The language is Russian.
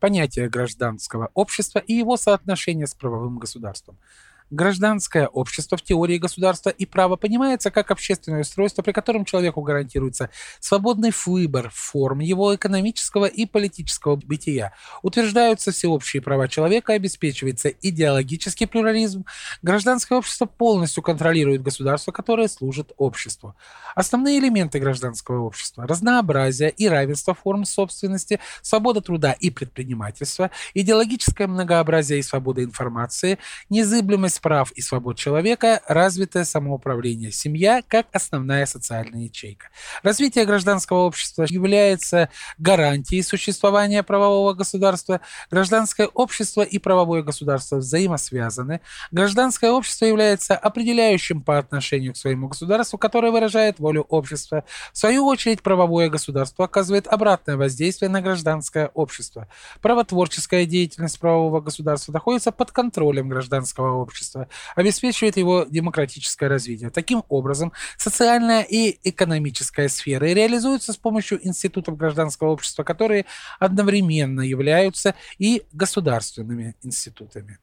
понятие гражданского общества и его соотношение с правовым государством. Гражданское общество в теории государства и права понимается как общественное устройство, при котором человеку гарантируется свободный выбор форм его экономического и политического бытия. Утверждаются всеобщие права человека, обеспечивается идеологический плюрализм. Гражданское общество полностью контролирует государство, которое служит обществу. Основные элементы гражданского общества – разнообразие и равенство форм собственности, свобода труда и предпринимательства, идеологическое многообразие и свобода информации, незыблемость прав и свобод человека, развитое самоуправление, семья как основная социальная ячейка. Развитие гражданского общества является гарантией существования правового государства. Гражданское общество и правовое государство взаимосвязаны. Гражданское общество является определяющим по отношению к своему государству, которое выражает волю общества. В свою очередь, правовое государство оказывает обратное воздействие на гражданское общество. Правотворческая деятельность правового государства находится под контролем гражданского общества общества, обеспечивает его демократическое развитие. Таким образом, социальная и экономическая сферы реализуются с помощью институтов гражданского общества, которые одновременно являются и государственными институтами.